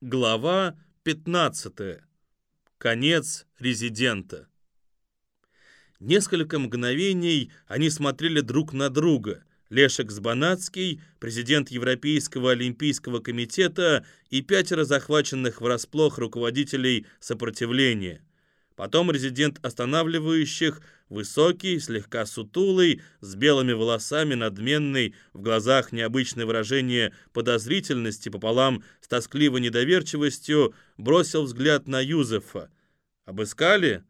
Глава 15. Конец резидента. Несколько мгновений они смотрели друг на друга. Лешек Сбанацкий, президент Европейского олимпийского комитета и пятеро захваченных врасплох руководителей сопротивления. Потом резидент останавливающих, высокий, слегка сутулый, с белыми волосами, надменный, в глазах необычное выражение подозрительности пополам с тоскливой недоверчивостью, бросил взгляд на Юзефа. «Обыскали?»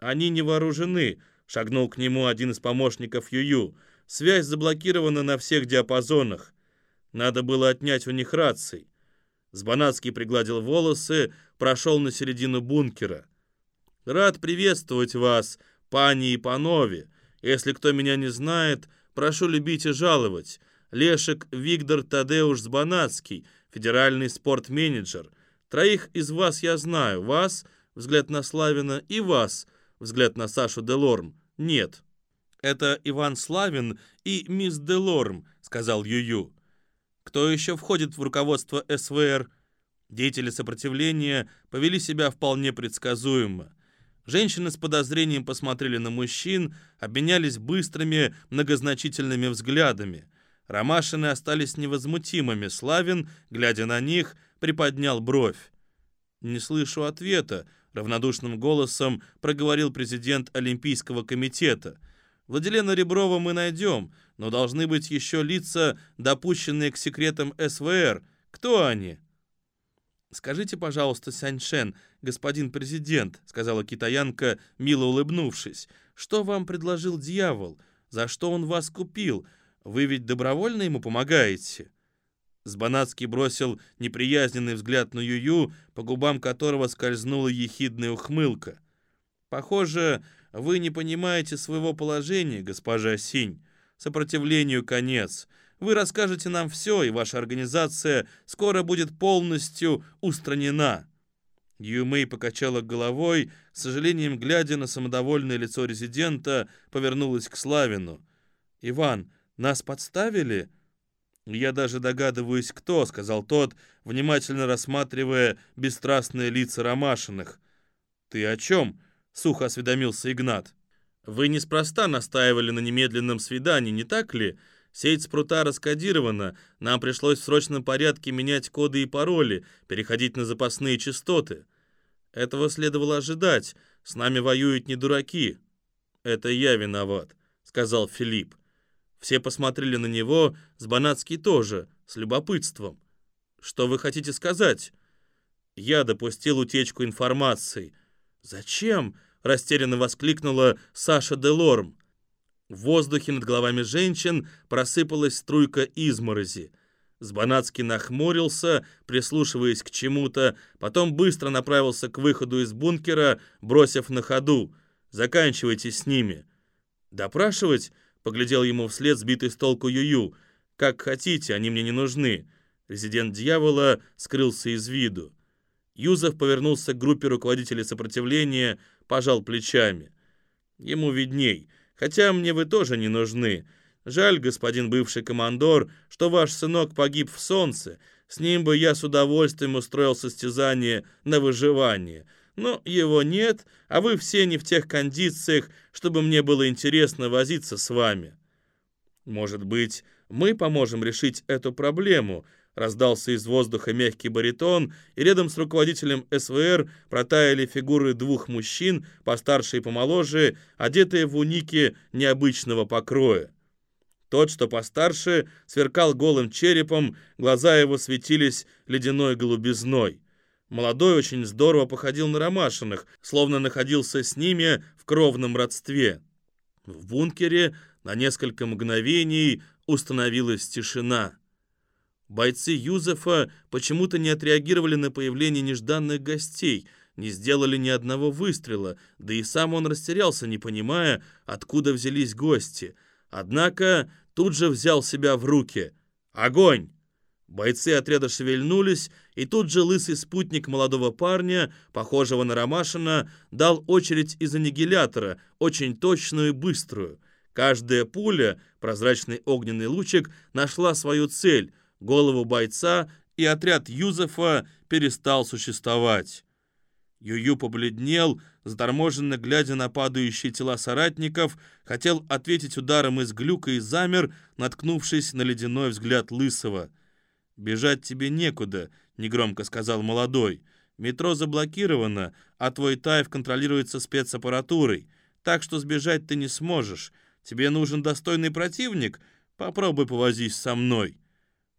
«Они не вооружены», — шагнул к нему один из помощников Юю. «Связь заблокирована на всех диапазонах. Надо было отнять у них рации». Сбанацкий пригладил волосы, прошел на середину бункера. Рад приветствовать вас, пани и панове. Если кто меня не знает, прошу любить и жаловать. Лешек Виктор Тадеуш Збанацкий, федеральный спортменеджер. Троих из вас я знаю. Вас, взгляд на Славина, и вас, взгляд на Сашу Делорм. Нет. Это Иван Славин и мисс Делорм, сказал Юю. Кто еще входит в руководство СВР? Деятели сопротивления повели себя вполне предсказуемо. Женщины с подозрением посмотрели на мужчин, обменялись быстрыми, многозначительными взглядами. Ромашины остались невозмутимыми. Славин, глядя на них, приподнял бровь. «Не слышу ответа», — равнодушным голосом проговорил президент Олимпийского комитета. «Владилена Реброва мы найдем, но должны быть еще лица, допущенные к секретам СВР. Кто они?» «Скажите, пожалуйста, Сяньшен, господин президент», — сказала китаянка, мило улыбнувшись, «что вам предложил дьявол? За что он вас купил? Вы ведь добровольно ему помогаете?» Сбанацкий бросил неприязненный взгляд на Юю, по губам которого скользнула ехидная ухмылка. «Похоже, вы не понимаете своего положения, госпожа Синь. Сопротивлению конец. Вы расскажете нам все, и ваша организация скоро будет полностью устранена». Юмэй покачала головой, с сожалением глядя на самодовольное лицо резидента, повернулась к Славину. «Иван, нас подставили?» «Я даже догадываюсь, кто», — сказал тот, внимательно рассматривая бесстрастные лица Ромашиных. «Ты о чем?» — сухо осведомился Игнат. «Вы неспроста настаивали на немедленном свидании, не так ли?» Сеть спрута раскодирована, нам пришлось в срочном порядке менять коды и пароли, переходить на запасные частоты. Этого следовало ожидать, с нами воюют не дураки. Это я виноват, сказал Филипп. Все посмотрели на него, Сбанацкий тоже, с любопытством. Что вы хотите сказать? Я допустил утечку информации. Зачем? растерянно воскликнула Саша Делорм. В воздухе над головами женщин просыпалась струйка изморози. Сбанацкий нахмурился, прислушиваясь к чему-то, потом быстро направился к выходу из бункера, бросив на ходу. «Заканчивайте с ними». «Допрашивать?» — поглядел ему вслед сбитый с толку Юю. «Как хотите, они мне не нужны». Резидент дьявола скрылся из виду. Юзов повернулся к группе руководителей сопротивления, пожал плечами. Ему видней — Хотя мне вы тоже не нужны. Жаль, господин бывший командор, что ваш сынок погиб в солнце. С ним бы я с удовольствием устроил состязание на выживание. Но его нет, а вы все не в тех кондициях, чтобы мне было интересно возиться с вами. Может быть, мы поможем решить эту проблему, Раздался из воздуха мягкий баритон, и рядом с руководителем СВР протаяли фигуры двух мужчин, постарше и помоложе, одетые в уники необычного покроя. Тот, что постарше, сверкал голым черепом, глаза его светились ледяной голубизной. Молодой очень здорово походил на Ромашиных, словно находился с ними в кровном родстве. В бункере на несколько мгновений установилась тишина. Бойцы Юзефа почему-то не отреагировали на появление нежданных гостей, не сделали ни одного выстрела, да и сам он растерялся, не понимая, откуда взялись гости. Однако тут же взял себя в руки. «Огонь!» Бойцы отряда шевельнулись, и тут же лысый спутник молодого парня, похожего на Ромашина, дал очередь из аннигилятора, очень точную и быструю. Каждая пуля, прозрачный огненный лучик, нашла свою цель — голову бойца, и отряд Юзефа перестал существовать. Юю побледнел, заторможенно глядя на падающие тела соратников, хотел ответить ударом из глюка и замер, наткнувшись на ледяной взгляд Лысого. «Бежать тебе некуда», — негромко сказал молодой. «Метро заблокировано, а твой тайф контролируется спецаппаратурой, так что сбежать ты не сможешь. Тебе нужен достойный противник? Попробуй повозись со мной».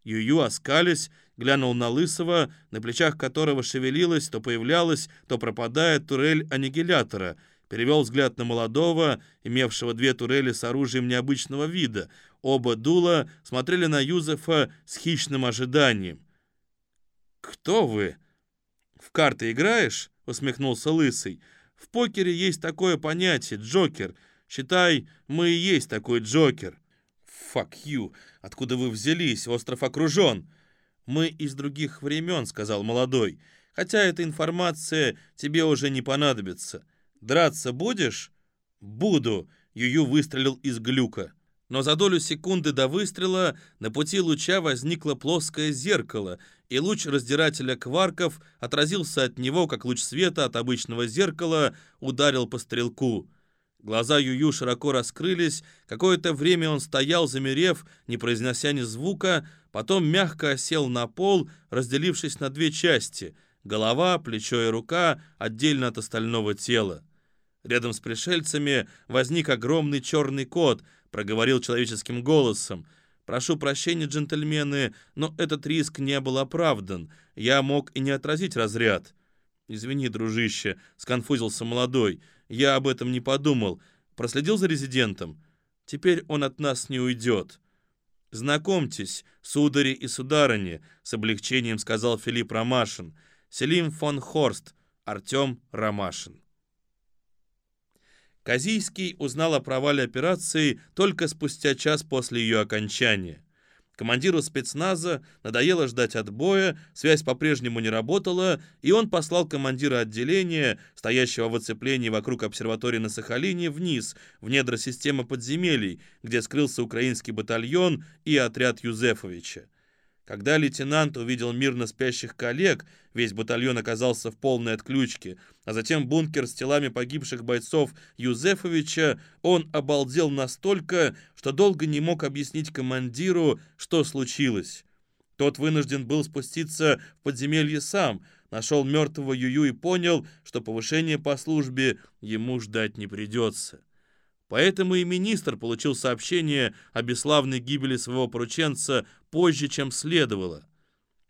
Юю, оскались, глянул на Лысого, на плечах которого шевелилась, то появлялась, то пропадая турель аннигилятора, перевел взгляд на молодого, имевшего две турели с оружием необычного вида. Оба дула смотрели на Юзефа с хищным ожиданием. «Кто вы?» «В карты играешь?» — усмехнулся Лысый. «В покере есть такое понятие — Джокер. Считай, мы и есть такой Джокер». «Fuck you! Откуда вы взялись? Остров окружен!» «Мы из других времен», — сказал молодой. «Хотя эта информация тебе уже не понадобится. Драться будешь?» «Буду», — Юю выстрелил из глюка. Но за долю секунды до выстрела на пути луча возникло плоское зеркало, и луч раздирателя кварков отразился от него, как луч света от обычного зеркала ударил по стрелку. Глаза Юю широко раскрылись, какое-то время он стоял, замерев, не произнося ни звука, потом мягко осел на пол, разделившись на две части — голова, плечо и рука отдельно от остального тела. Рядом с пришельцами возник огромный черный кот, проговорил человеческим голосом. «Прошу прощения, джентльмены, но этот риск не был оправдан. Я мог и не отразить разряд». «Извини, дружище», — сконфузился молодой. «Я об этом не подумал. Проследил за резидентом. Теперь он от нас не уйдет». «Знакомьтесь, судари и сударыни», — с облегчением сказал Филипп Ромашин. «Селим фон Хорст, Артем Ромашин». Казийский узнал о провале операции только спустя час после ее окончания. Командиру спецназа надоело ждать отбоя, связь по-прежнему не работала, и он послал командира отделения, стоящего в оцеплении вокруг обсерватории на Сахалине, вниз, в недра системы подземелий, где скрылся украинский батальон и отряд Юзефовича. Когда лейтенант увидел мирно спящих коллег, весь батальон оказался в полной отключке, а затем бункер с телами погибших бойцов Юзефовича, он обалдел настолько, что долго не мог объяснить командиру, что случилось. Тот вынужден был спуститься в подземелье сам, нашел мертвого Юю и понял, что повышение по службе ему ждать не придется. Поэтому и министр получил сообщение о бесславной гибели своего порученца позже, чем следовало.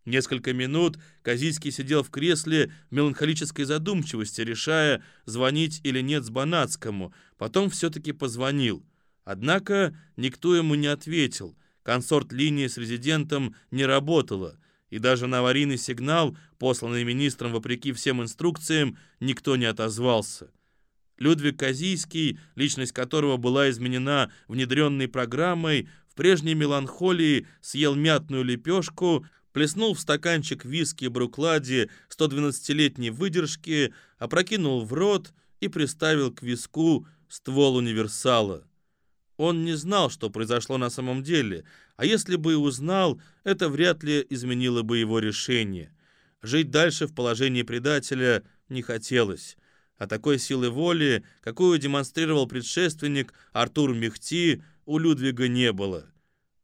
Несколько минут Казийский сидел в кресле в меланхолической задумчивости, решая, звонить или нет Сбанацкому. Потом все-таки позвонил. Однако никто ему не ответил. Консорт-линия с резидентом не работала. И даже на аварийный сигнал, посланный министром вопреки всем инструкциям, никто не отозвался. Людвиг Казийский, личность которого была изменена внедренной программой, в прежней меланхолии съел мятную лепешку, плеснул в стаканчик виски Бруклади 112-летней выдержки, опрокинул в рот и приставил к виску ствол универсала. Он не знал, что произошло на самом деле, а если бы и узнал, это вряд ли изменило бы его решение. Жить дальше в положении предателя не хотелось. А такой силы воли, какую демонстрировал предшественник Артур Мехти, у Людвига не было.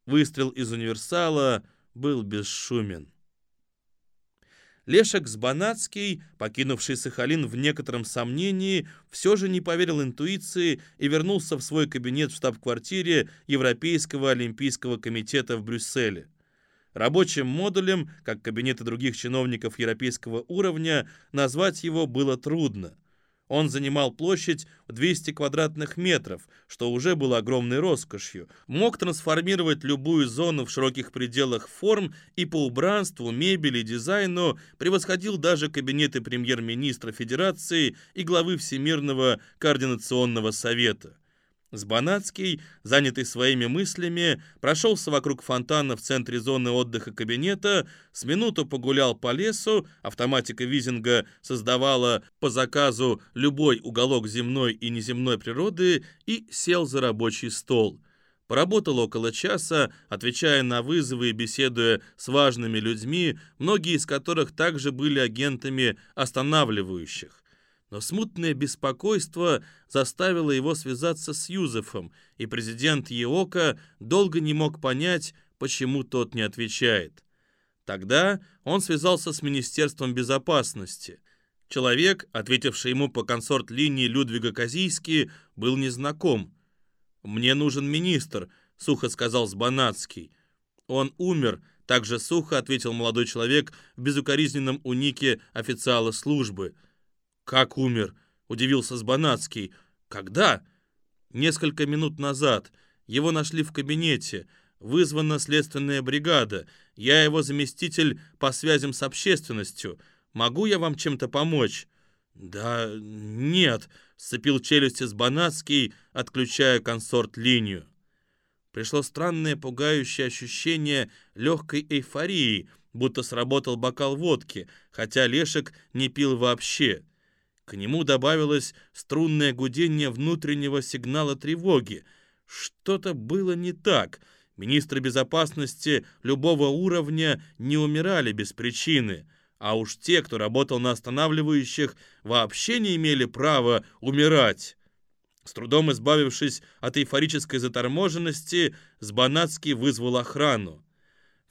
Выстрел из универсала был бесшумен. Лешек Сбанацкий, покинувший Сахалин в некотором сомнении, все же не поверил интуиции и вернулся в свой кабинет в штаб-квартире Европейского олимпийского комитета в Брюсселе. Рабочим модулем, как кабинеты других чиновников европейского уровня, назвать его было трудно – он занимал площадь в 200 квадратных метров, что уже было огромной роскошью. Мог трансформировать любую зону в широких пределах форм и по убранству, мебели, дизайну превосходил даже кабинеты премьер-министра Федерации и главы Всемирного координационного совета. Сбанацкий, занятый своими мыслями, прошелся вокруг фонтана в центре зоны отдыха кабинета, с минуту погулял по лесу, автоматика Визинга создавала по заказу любой уголок земной и неземной природы и сел за рабочий стол. Поработал около часа, отвечая на вызовы и беседуя с важными людьми, многие из которых также были агентами останавливающих. Но смутное беспокойство заставило его связаться с Юзефом, и президент ЕОКа долго не мог понять, почему тот не отвечает. Тогда он связался с Министерством безопасности. Человек, ответивший ему по консорт-линии Людвига Казийский, был незнаком. «Мне нужен министр», — сухо сказал Сбанацкий. «Он умер», — также сухо ответил молодой человек в безукоризненном унике официала службы. «Как умер?» — удивился Сбанацкий. «Когда?» «Несколько минут назад. Его нашли в кабинете. Вызвана следственная бригада. Я его заместитель по связям с общественностью. Могу я вам чем-то помочь?» «Да нет», — сцепил челюсти с Банацкий, отключая консорт-линию. Пришло странное пугающее ощущение легкой эйфории, будто сработал бокал водки, хотя Лешек не пил вообще. К нему добавилось струнное гудение внутреннего сигнала тревоги. Что-то было не так. Министры безопасности любого уровня не умирали без причины — а уж те, кто работал на останавливающих, вообще не имели права умирать. С трудом избавившись от эйфорической заторможенности, Сбанацкий вызвал охрану.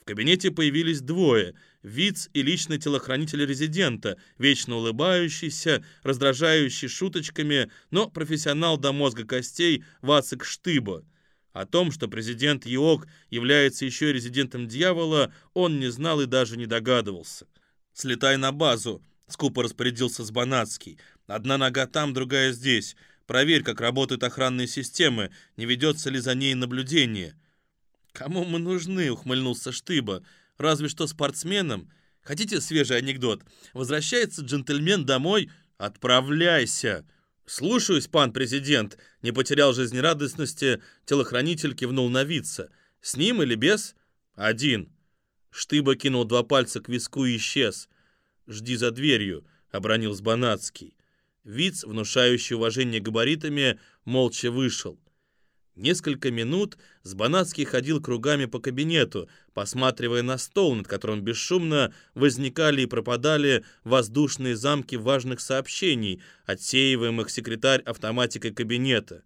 Кабинете появились двое — Виц и личный телохранитель резидента, вечно улыбающийся, раздражающий шуточками, но профессионал до мозга костей Вацик Штыба. О том, что президент ЕОК является еще резидентом дьявола, он не знал и даже не догадывался. «Слетай на базу», — скупо распорядился Сбанацкий. «Одна нога там, другая здесь. Проверь, как работают охранные системы, не ведется ли за ней наблюдение». «Кому мы нужны?» — ухмыльнулся Штыба. «Разве что спортсменам. Хотите свежий анекдот? Возвращается джентльмен домой? Отправляйся!» «Слушаюсь, пан президент!» Не потерял жизнерадостности, телохранитель кивнул на вица. «С ним или без?» «Один». Штыба кинул два пальца к виску и исчез. «Жди за дверью», — обронил Сбанацкий. Виц, внушающий уважение габаритами, молча вышел. Несколько минут Сбанацкий ходил кругами по кабинету, посматривая на стол, над которым бесшумно возникали и пропадали воздушные замки важных сообщений, отсеиваемых секретарь автоматикой кабинета.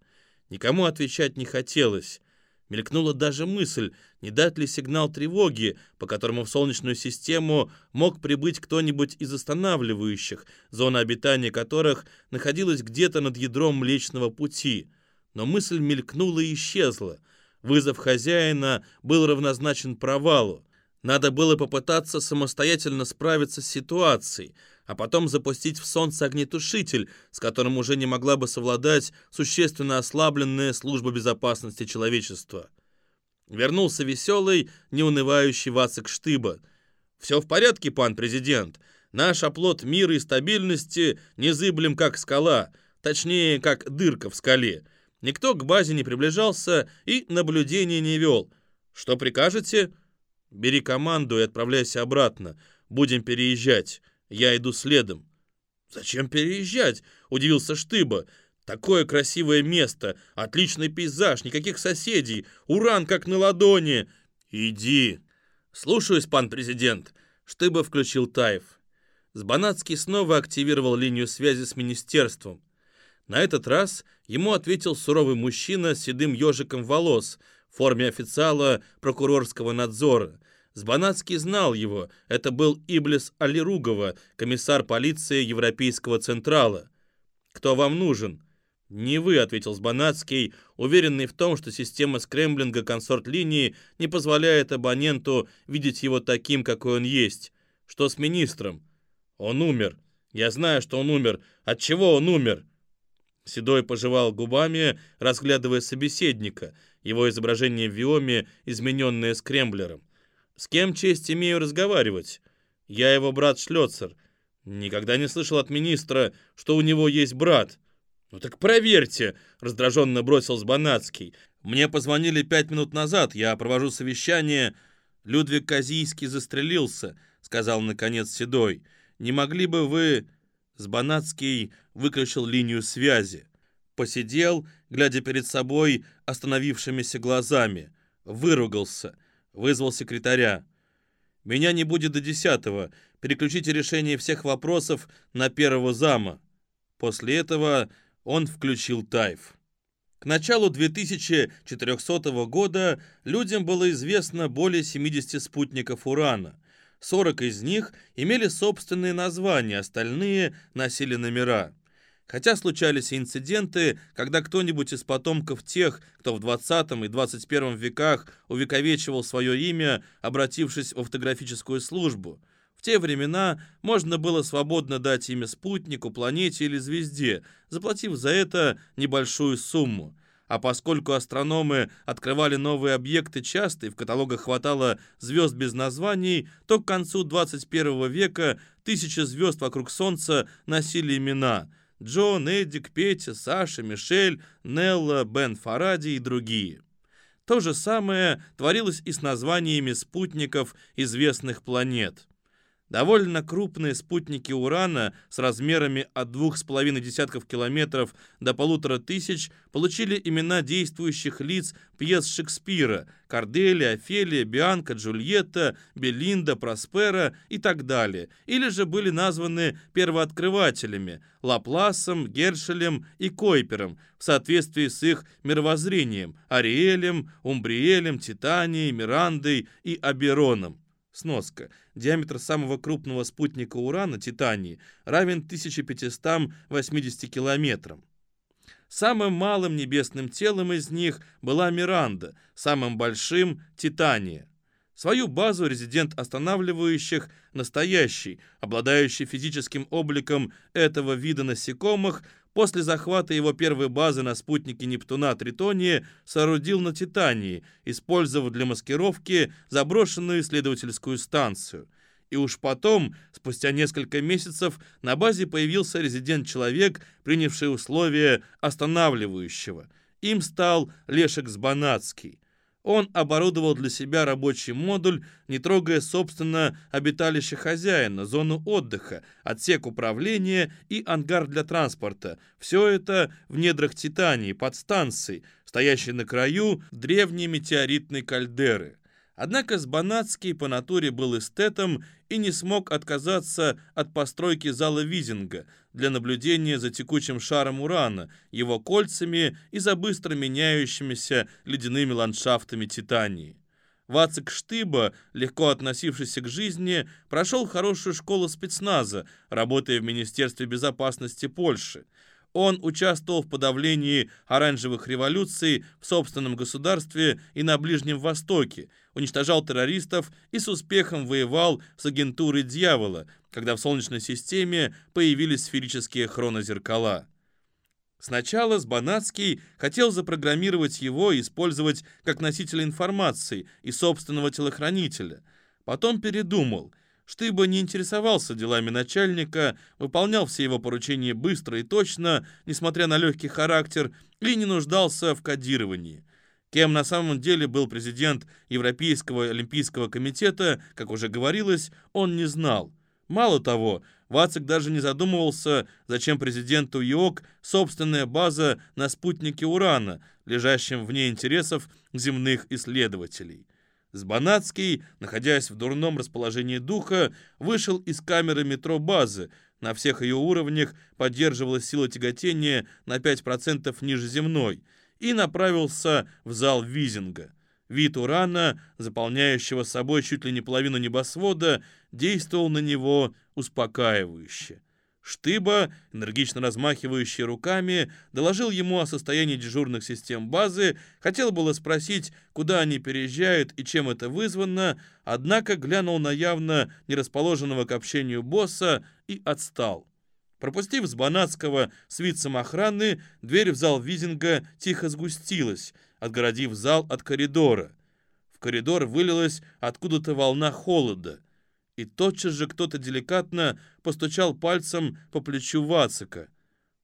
Никому отвечать не хотелось. Мелькнула даже мысль, не дать ли сигнал тревоги, по которому в Солнечную систему мог прибыть кто-нибудь из останавливающих, зона обитания которых находилась где-то над ядром Млечного Пути. Но мысль мелькнула и исчезла. Вызов хозяина был равнозначен провалу. Надо было попытаться самостоятельно справиться с ситуацией, а потом запустить в солнце огнетушитель, с которым уже не могла бы совладать существенно ослабленная служба безопасности человечества. Вернулся веселый, неунывающий Вацик Штыба. «Все в порядке, пан президент. Наш оплот мира и стабильности незыблем, как скала, точнее, как дырка в скале. Никто к базе не приближался и наблюдения не вел. Что прикажете?» Бери команду и отправляйся обратно. Будем переезжать. Я иду следом». «Зачем переезжать?» — удивился Штыба. «Такое красивое место, отличный пейзаж, никаких соседей, уран как на ладони». «Иди». «Слушаюсь, пан президент». Штыба включил Таев. Сбанацкий снова активировал линию связи с министерством. На этот раз ему ответил суровый мужчина с седым ежиком волос в форме официала прокурорского надзора. Сбанацкий знал его. Это был Иблис Алиругова, комиссар полиции Европейского Централа. «Кто вам нужен?» «Не вы», — ответил Сбанацкий, уверенный в том, что система скрэмблинга консорт-линии не позволяет абоненту видеть его таким, какой он есть. «Что с министром?» «Он умер. Я знаю, что он умер. От чего он умер?» Седой пожевал губами, разглядывая собеседника, его изображение в виоме, измененное скремблером. С кем честь имею разговаривать? Я его брат Шлёцер. Никогда не слышал от министра, что у него есть брат. Ну так проверьте, раздраженно бросил Сбанацкий. Мне позвонили пять минут назад, я провожу совещание. Людвиг Казийский застрелился, сказал наконец Седой. Не могли бы вы... Сбанацкий выключил линию связи. Посидел, глядя перед собой остановившимися глазами. Выругался. Вызвал секретаря. «Меня не будет до десятого. Переключите решение всех вопросов на первого зама». После этого он включил тайф. К началу 2400 года людям было известно более 70 спутников Урана. 40 из них имели собственные названия, остальные носили номера. Хотя случались и инциденты, когда кто-нибудь из потомков тех, кто в 20 и 21 веках увековечивал свое имя, обратившись в фотографическую службу – те времена можно было свободно дать имя спутнику, планете или звезде, заплатив за это небольшую сумму. А поскольку астрономы открывали новые объекты часто и в каталогах хватало звезд без названий, то к концу 21 века тысячи звезд вокруг Солнца носили имена – Джон, Эдик, Петя, Саша, Мишель, Нелла, Бен Фаради и другие. То же самое творилось и с названиями спутников известных планет. Довольно крупные спутники Урана с размерами от двух с половиной десятков километров до полутора тысяч получили имена действующих лиц пьес Шекспира – Корделия, Офелия, Бианка, Джульетта, Белинда, Проспера и так далее, или же были названы первооткрывателями – Лапласом, Гершелем и Койпером в соответствии с их мировоззрением – Ариэлем, Умбриэлем, Титанией, Мирандой и Абероном. Сноска. Диаметр самого крупного спутника Урана, Титании, равен 1580 километрам. Самым малым небесным телом из них была Миранда, самым большим – Титания. Свою базу резидент останавливающих, настоящий, обладающий физическим обликом этого вида насекомых, после захвата его первой базы на спутнике Нептуна Тритония соорудил на Титании, использовав для маскировки заброшенную исследовательскую станцию. И уж потом, спустя несколько месяцев, на базе появился резидент-человек, принявший условия останавливающего. Им стал Лешек Сбанацкий. Он оборудовал для себя рабочий модуль, не трогая, собственно, обиталище хозяина, зону отдыха, отсек управления и ангар для транспорта. Все это в недрах Титании, под станцией, стоящей на краю древней метеоритной кальдеры. Однако Сбанацкий по натуре был эстетом и не смог отказаться от постройки зала Визинга для наблюдения за текучим шаром Урана, его кольцами и за быстро меняющимися ледяными ландшафтами Титании. Вацик Штыба, легко относившийся к жизни, прошел хорошую школу спецназа, работая в Министерстве безопасности Польши. Он участвовал в подавлении оранжевых революций в собственном государстве и на Ближнем Востоке, уничтожал террористов и с успехом воевал с агентурой дьявола, когда в Солнечной системе появились сферические хронозеркала. Сначала Сбанацкий хотел запрограммировать его и использовать как носителя информации и собственного телохранителя. Потом передумал – Штыба не интересовался делами начальника, выполнял все его поручения быстро и точно, несмотря на легкий характер, и не нуждался в кодировании. Кем на самом деле был президент Европейского олимпийского комитета, как уже говорилось, он не знал. Мало того, Вацик даже не задумывался, зачем президенту ИОК собственная база на спутнике Урана, лежащем вне интересов земных исследователей. Сбанацкий, находясь в дурном расположении духа, вышел из камеры метро базы. На всех ее уровнях поддерживалась сила тяготения на 5% ниже земной и направился в зал Визинга. Вид урана, заполняющего собой чуть ли не половину небосвода, действовал на него успокаивающе. Штыба, энергично размахивающий руками, доложил ему о состоянии дежурных систем базы, хотел было спросить, куда они переезжают и чем это вызвано, однако глянул на явно нерасположенного к общению босса и отстал. Пропустив с Банатского с вицем охраны, дверь в зал Визинга тихо сгустилась, отгородив зал от коридора. В коридор вылилась откуда-то волна холода — и тотчас же кто-то деликатно постучал пальцем по плечу Вацика.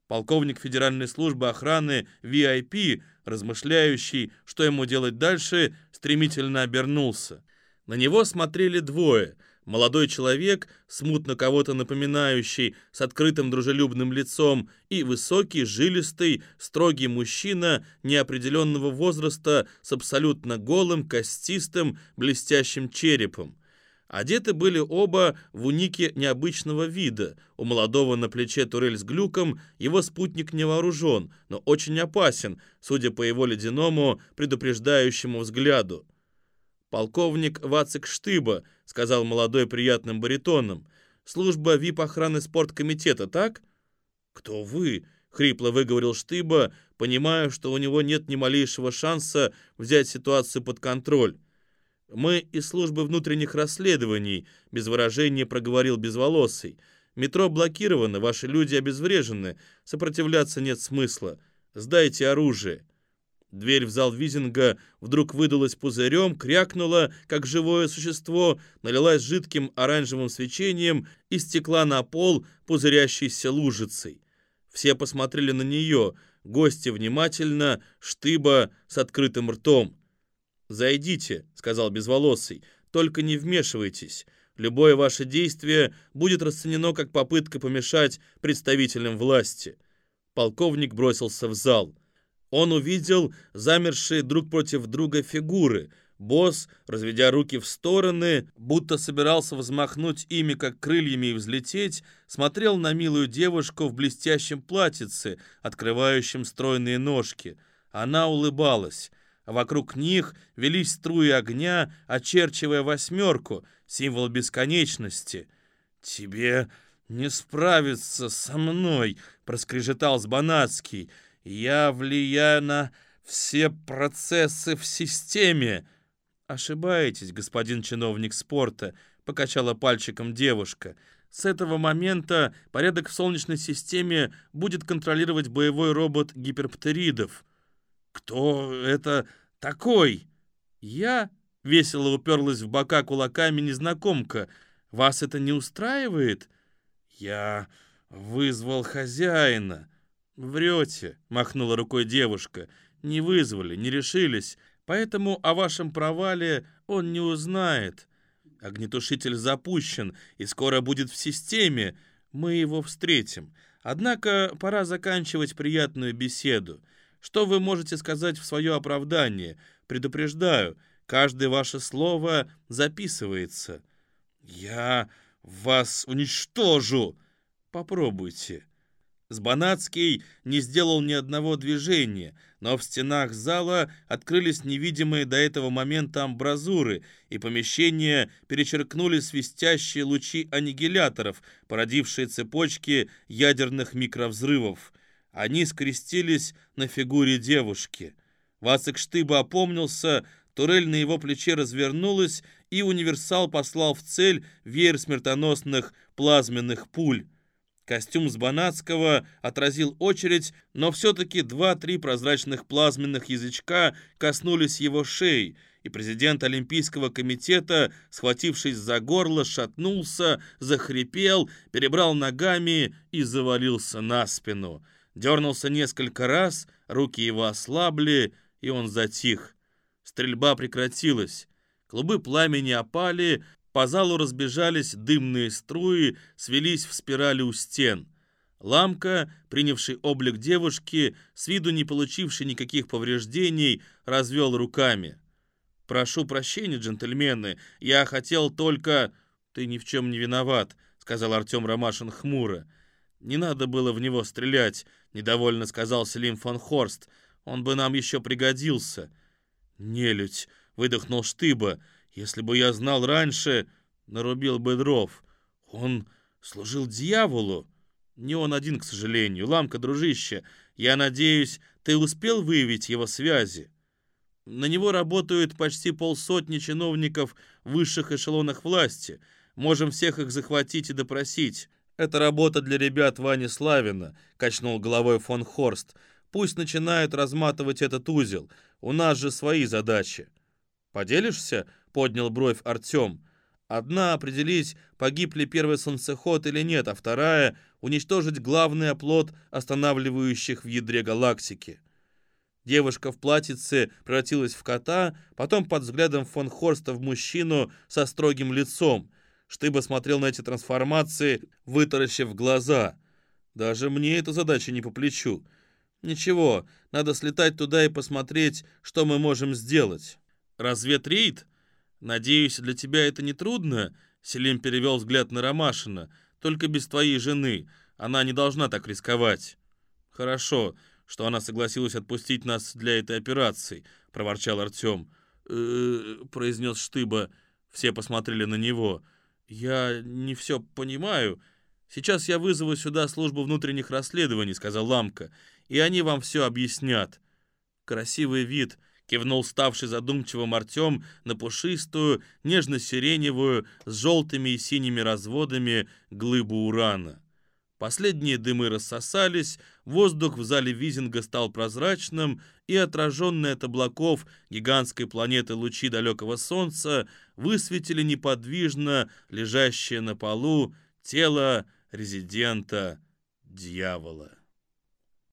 Полковник Федеральной службы охраны VIP, размышляющий, что ему делать дальше, стремительно обернулся. На него смотрели двое. Молодой человек, смутно кого-то напоминающий, с открытым дружелюбным лицом, и высокий, жилистый, строгий мужчина неопределенного возраста с абсолютно голым, костистым, блестящим черепом. Одеты были оба в унике необычного вида. У молодого на плече турель с глюком, его спутник не вооружен, но очень опасен, судя по его ледяному, предупреждающему взгляду. «Полковник Вацик Штыба», — сказал молодой приятным баритоном. «Служба ВИП-охраны спорткомитета, так?» «Кто вы?» — хрипло выговорил Штыба, понимая, что у него нет ни малейшего шанса взять ситуацию под контроль. «Мы из службы внутренних расследований», — без выражения проговорил Безволосый. «Метро блокировано, ваши люди обезврежены, сопротивляться нет смысла. Сдайте оружие». Дверь в зал Визинга вдруг выдалась пузырем, крякнула, как живое существо, налилась жидким оранжевым свечением и стекла на пол пузырящейся лужицей. Все посмотрели на нее, гости внимательно, штыба с открытым ртом. «Зайдите», — сказал Безволосый, — «только не вмешивайтесь. Любое ваше действие будет расценено как попытка помешать представителям власти». Полковник бросился в зал. Он увидел замершие друг против друга фигуры. Босс, разведя руки в стороны, будто собирался взмахнуть ими, как крыльями, и взлететь, смотрел на милую девушку в блестящем платьице, открывающем стройные ножки. Она улыбалась. Вокруг них велись струи огня, очерчивая восьмерку, символ бесконечности. «Тебе не справиться со мной!» — проскрежетал Сбанацкий — я влияю на все процессы в системе. Ошибаетесь, господин чиновник спорта, покачала пальчиком девушка. С этого момента порядок в Солнечной системе будет контролировать боевой робот гиперптеридов. Кто это такой? Я весело уперлась в бока кулаками незнакомка. Вас это не устраивает? Я вызвал хозяина. «Врете», — махнула рукой девушка. «Не вызвали, не решились, поэтому о вашем провале он не узнает. Огнетушитель запущен и скоро будет в системе. Мы его встретим. Однако пора заканчивать приятную беседу. Что вы можете сказать в свое оправдание? Предупреждаю, каждое ваше слово записывается». «Я вас уничтожу!» «Попробуйте». Сбанацкий не сделал ни одного движения, но в стенах зала открылись невидимые до этого момента амбразуры, и помещение перечеркнули свистящие лучи аннигиляторов, породившие цепочки ядерных микровзрывов. Они скрестились на фигуре девушки. Вацик Штыба опомнился, турель на его плече развернулась, и универсал послал в цель веер смертоносных плазменных пуль. Костюм с Банатского отразил очередь, но все-таки два-три прозрачных плазменных язычка коснулись его шеи, и президент Олимпийского комитета, схватившись за горло, шатнулся, захрипел, перебрал ногами и завалился на спину. Дернулся несколько раз, руки его ослабли, и он затих. Стрельба прекратилась. Клубы пламени опали, по залу разбежались дымные струи, свелись в спирали у стен. Ламка, принявший облик девушки, с виду не получивший никаких повреждений, развел руками. «Прошу прощения, джентльмены, я хотел только...» «Ты ни в чем не виноват», — сказал Артем Ромашин хмуро. «Не надо было в него стрелять», — недовольно сказал Селим фон Хорст. «Он бы нам еще пригодился». «Нелюдь», — выдохнул Штыба, — если бы я знал раньше, нарубил бы дров. Он служил дьяволу. Не он один, к сожалению. Ламка, дружище, я надеюсь, ты успел выявить его связи? На него работают почти полсотни чиновников в высших эшелонах власти. Можем всех их захватить и допросить. Это работа для ребят Вани Славина, качнул головой фон Хорст. Пусть начинают разматывать этот узел. У нас же свои задачи. Поделишься? — поднял бровь Артем. «Одна — определить, погиб ли первый солнцеход или нет, а вторая — уничтожить главный оплот останавливающих в ядре галактики». Девушка в платьице превратилась в кота, потом под взглядом фон Хорста в мужчину со строгим лицом. Штыба смотрел на эти трансформации, вытаращив глаза. Даже мне эта задача не по плечу. Ничего, надо слетать туда и посмотреть, что мы можем сделать. Разведрейд? Надеюсь, для тебя это не трудно? Селим перевел взгляд на Ромашина. Только без твоей жены. Она не должна так рисковать. Хорошо, что она согласилась отпустить нас для этой операции, проворчал Артем. «Э произнес Штыба. Все посмотрели на него. «Я не все понимаю. Сейчас я вызову сюда службу внутренних расследований», — сказал Ламка, «и они вам все объяснят». «Красивый вид», — кивнул ставший задумчивым Артем на пушистую, нежно-сиреневую, с желтыми и синими разводами глыбу урана. Последние дымы рассосались, воздух в зале Визинга стал прозрачным, и отраженные от облаков гигантской планеты лучи далекого солнца высветили неподвижно лежащее на полу тело резидента дьявола.